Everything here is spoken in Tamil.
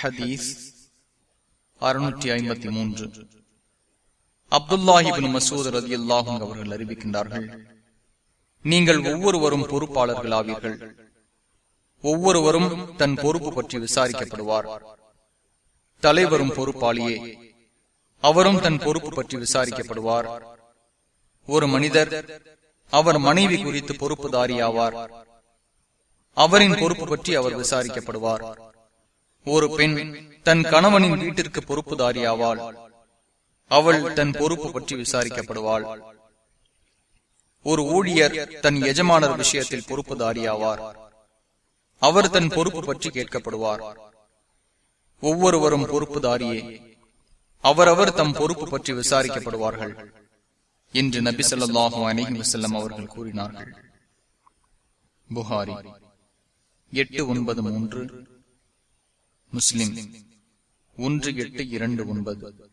ஹதீஸ் அறுநூற்றி ஐம்பத்தி மூன்று. அப்துல்லாஹிபின் மசூத் ரதி அல்லாஹும் அவர்கள் அறிவிக்கின்றார்கள் நீங்கள் ஒவ்வொருவரும் பொறுப்பாளர்கள் ஆவீர்கள் ஒவ்வொருவரும் தன் பொறுப்பு பற்றி விசாரிக்கப்படுவார். தலைவரும் பொறுப்பாளியே அவரும் தன் பொறுப்பு பற்றி விசாரிக்கப்படுவார். ஒரு மனிதர் அவர் மனைவி குறித்து பொறுப்புதாரியாவார். அவரின் பொறுப்பு பற்றி அவர் விசாரிக்கப்படுவார். ஒரு பெண் தன் கணவனின் வீட்டிற்கு பொறுப்புதாரியாவாள். அவள் தன் பொறுப்பு பற்றி விசாரிக்கப்படுவாள். ஒரு ஊழியர் தன் எஜமானர் விஷயத்தில் பொறுப்புதாரியாவார். அவர் தன் பொறுப்பு பற்றி கேட்கப்படுவார். ஒவ்வொருவரும் பொறுப்புதாரியே. அவரவர் தம் பொறுப்பு பற்றி விசாரிக்கப்படுவார்கள் என்று நபி சொல்லாஹு அலஹி வசல்லம் அவர்கள் கூறினார்கள். புகாரி எட்டு ஒன்பது மூன்று முஸ்லிம். ஒன்று எட்டு இரண்டு ஒன்பது.